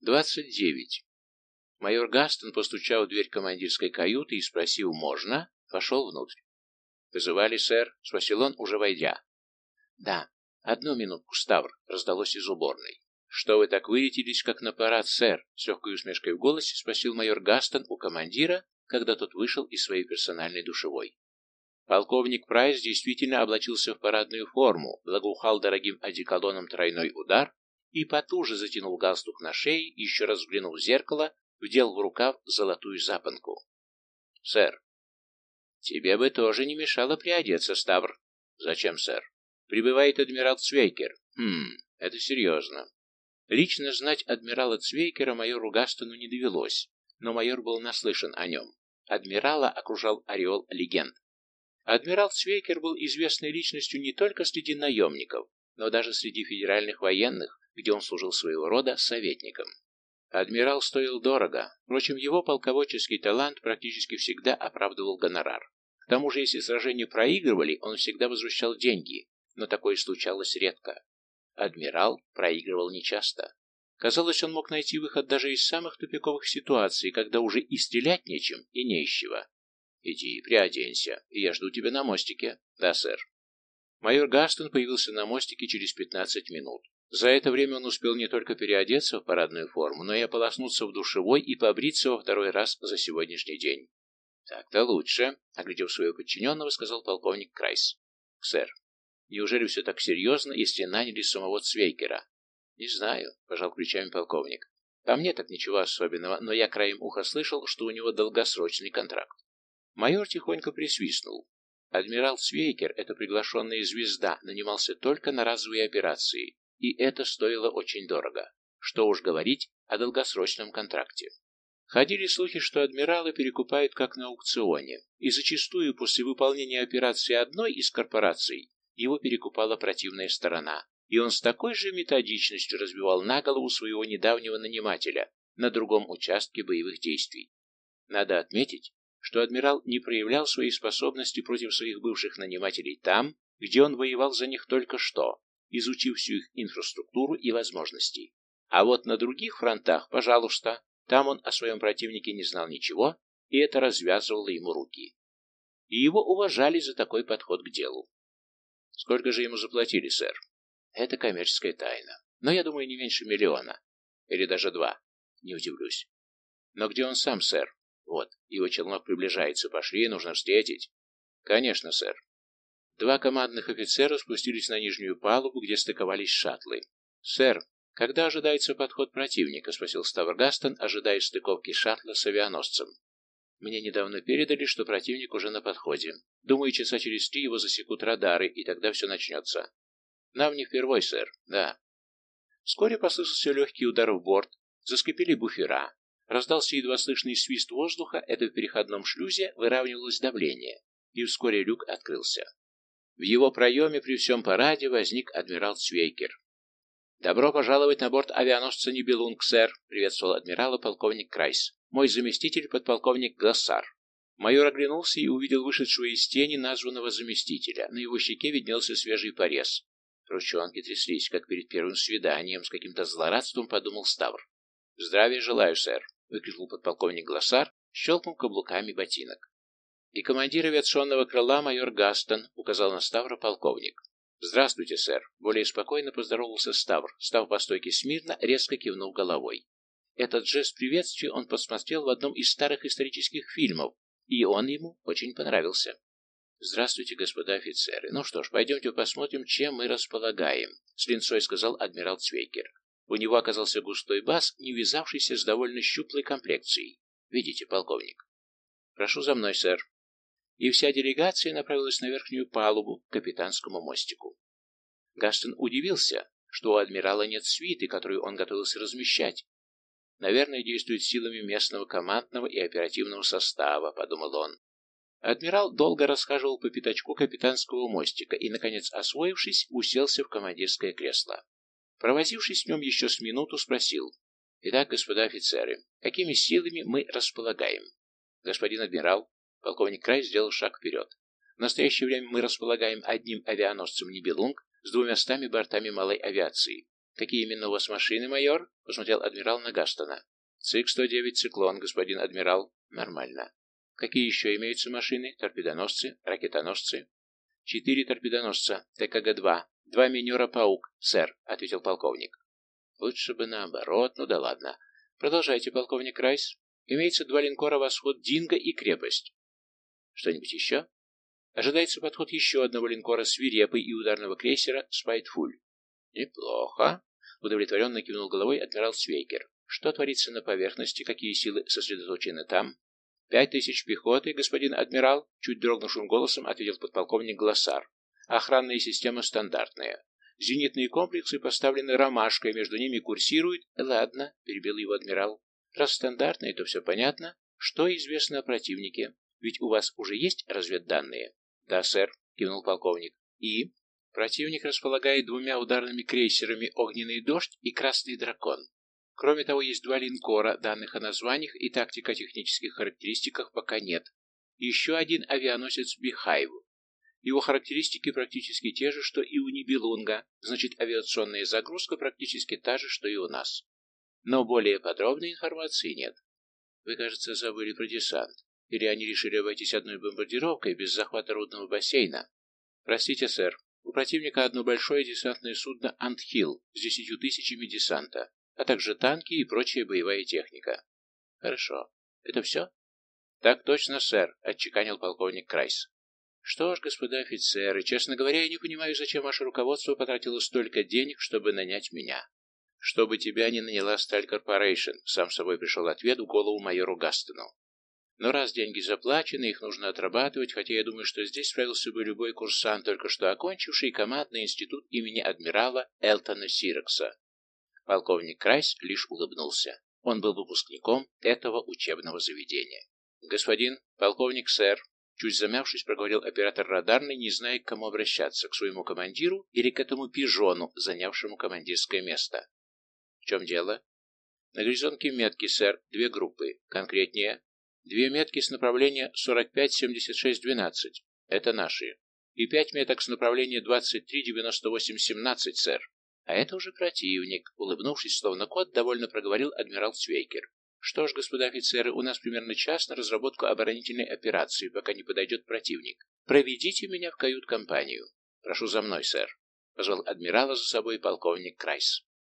29. Майор Гастон, постучал в дверь командирской каюты и спросил «можно?», вошел внутрь. «Вызывали, сэр?» — спросил он, уже войдя. «Да. Одну минутку, Ставр», — раздалось из уборной. «Что вы так вылетелись, как на парад, сэр?» — с легкой усмешкой в голосе спросил майор Гастон у командира, когда тот вышел из своей персональной душевой. Полковник Прайс действительно облачился в парадную форму, благоухал дорогим одеколоном тройной удар и потуже затянул галстук на шее, еще раз взглянул в зеркало, вдел в рукав золотую запонку. «Сэр, тебе бы тоже не мешало приодеться, Ставр». «Зачем, сэр?» «Прибывает адмирал Цвейкер». «Хм, это серьезно». Лично знать адмирала Цвейкера майору Гастону не довелось, но майор был наслышан о нем. Адмирала окружал ореол легенд. Адмирал Цвейкер был известной личностью не только среди наемников, но даже среди федеральных военных, где он служил своего рода советником. Адмирал стоил дорого, впрочем, его полководческий талант практически всегда оправдывал гонорар. К тому же, если сражения проигрывали, он всегда возвращал деньги, но такое случалось редко. Адмирал проигрывал нечасто. Казалось, он мог найти выход даже из самых тупиковых ситуаций, когда уже и стрелять нечем, и не из чего. «Иди, приоденься, и я жду тебя на мостике». «Да, сэр». Майор Гастон появился на мостике через пятнадцать минут. За это время он успел не только переодеться в парадную форму, но и ополоснуться в душевой и побриться во второй раз за сегодняшний день. «Так-то лучше», — оглядев своего подчиненного, сказал полковник Крайс. «Сэр, Неужели все так серьезно, если наняли самого Цвейкера? Не знаю, пожал плечами полковник. По мне так ничего особенного, но я краем уха слышал, что у него долгосрочный контракт. Майор тихонько присвистнул. Адмирал Цвейкер, эта приглашенная звезда, нанимался только на разовые операции, и это стоило очень дорого. Что уж говорить о долгосрочном контракте. Ходили слухи, что адмиралы перекупают как на аукционе, и зачастую после выполнения операции одной из корпораций его перекупала противная сторона, и он с такой же методичностью разбивал на голову своего недавнего нанимателя на другом участке боевых действий. Надо отметить, что адмирал не проявлял свои способности против своих бывших нанимателей там, где он воевал за них только что, изучив всю их инфраструктуру и возможности. А вот на других фронтах, пожалуйста, там он о своем противнике не знал ничего, и это развязывало ему руки. И его уважали за такой подход к делу. Сколько же ему заплатили, сэр? Это коммерческая тайна. Но я думаю, не меньше миллиона. Или даже два. Не удивлюсь. Но где он сам, сэр? Вот, его челнок приближается. Пошли, нужно встретить. Конечно, сэр. Два командных офицера спустились на нижнюю палубу, где стыковались шаттлы. «Сэр, когда ожидается подход противника?» — спросил Ставргастон, ожидая стыковки шаттла с авианосцем. Мне недавно передали, что противник уже на подходе. Думаю, часа через три его засекут радары, и тогда все начнется. Нам не впервой, сэр. Да. Вскоре послышался легкий удар в борт, заскрипели буфера. Раздался едва слышный свист воздуха, это в переходном шлюзе выравнивалось давление, и вскоре люк открылся. В его проеме при всем параде возник адмирал Цвейкер. «Добро пожаловать на борт авианосца Нибелунг, сэр», — приветствовал адмирала полковник Крайс. Мой заместитель, подполковник Гассар. Майор оглянулся и увидел вышедшего из тени названного заместителя. На его щеке виднелся свежий порез. Ручонки тряслись, как перед первым свиданием, с каким-то злорадством подумал Ставр. «Здравия желаю, сэр!» — выкрикнул подполковник Глоссар, щелкнул каблуками ботинок. «И командир авиационного крыла майор Гастон», — указал на Ставра полковник. «Здравствуйте, сэр!» — более спокойно поздоровался Ставр, став по стойке смирно, резко кивнув головой. Этот жест приветствия он посмотрел в одном из старых исторических фильмов, и он ему очень понравился. «Здравствуйте, господа офицеры. Ну что ж, пойдемте посмотрим, чем мы располагаем», — с линцой сказал адмирал Цвейкер. У него оказался густой бас, не вязавшийся с довольно щуплой комплекцией. «Видите, полковник?» «Прошу за мной, сэр». И вся делегация направилась на верхнюю палубу, к капитанскому мостику. Гастон удивился, что у адмирала нет свиты, которую он готовился размещать, Наверное, действует силами местного командного и оперативного состава, подумал он. Адмирал долго расхаживал по пятачку капитанского мостика и, наконец, освоившись, уселся в командирское кресло. Провозившись в нем еще с минуту, спросил. «Итак, господа офицеры, какими силами мы располагаем?» «Господин адмирал», полковник Край сделал шаг вперед. «В настоящее время мы располагаем одним авианосцем «Нибелунг» с двумястами бортами малой авиации. Какие именно у вас машины, майор? Посмотрел адмирал на Гастона. ЦИК-109 «Циклон», господин адмирал. Нормально. Какие еще имеются машины? Торпедоносцы, ракетоносцы? Четыре торпедоносца, ТКГ-2. Два минера «Паук», сэр, ответил полковник. Лучше бы наоборот, ну да ладно. Продолжайте, полковник Райс. Имеется два линкора «Восход», «Динго» и «Крепость». Что-нибудь еще? Ожидается подход еще одного линкора «Свирепый» и ударного крейсера «Спайтфуль». Неплохо. Удовлетворенно кивнул головой адмирал Свейкер. Что творится на поверхности, какие силы сосредоточены там? «Пять тысяч пехоты, господин адмирал», — чуть дрогнувшим голосом ответил подполковник Глоссар. «Охранная система стандартная. Зенитные комплексы поставлены ромашкой, между ними курсируют...» «Ладно», — перебил его адмирал. «Раз стандартные, то все понятно. Что известно о противнике? Ведь у вас уже есть разведданные?» «Да, сэр», — кивнул полковник. «И?» «Противник располагает двумя ударными крейсерами «Огненный дождь» и «Красный дракон». Кроме того, есть два линкора, данных о названиях и тактико-технических характеристиках пока нет. Еще один авианосец Бихайв. Его характеристики практически те же, что и у Нибелунга, значит авиационная загрузка практически та же, что и у нас. Но более подробной информации нет. Вы, кажется, забыли про десант. Или они решили обойтись одной бомбардировкой без захвата рудного бассейна? Простите, сэр, у противника одно большое десантное судно «Антхилл» с десятью тысячами десанта а также танки и прочая боевая техника. Хорошо. Это все? Так точно, сэр, отчеканил полковник Крайс. Что ж, господа офицеры, честно говоря, я не понимаю, зачем ваше руководство потратило столько денег, чтобы нанять меня. Чтобы тебя не наняла Сталь Корпорейшн, сам собой пришел ответ в голову майору Гастону. Но раз деньги заплачены, их нужно отрабатывать, хотя я думаю, что здесь справился бы любой курсант, только что окончивший командный институт имени адмирала Элтона Сирекса. Полковник Крайс лишь улыбнулся. Он был выпускником этого учебного заведения. «Господин, полковник, сэр», чуть замявшись, проговорил оператор радарный, не зная, к кому обращаться, к своему командиру или к этому пижону, занявшему командирское место. «В чем дело?» «На горизонте метки, сэр, две группы. Конкретнее, две метки с направления 45-76-12. Это наши. И пять меток с направления 23-98-17, сэр. А это уже противник, улыбнувшись, словно кот, довольно проговорил адмирал Цвейкер. Что ж, господа офицеры, у нас примерно час на разработку оборонительной операции, пока не подойдет противник. Проведите меня в кают-компанию. Прошу за мной, сэр. Позвал адмирала за собой полковник Крайс.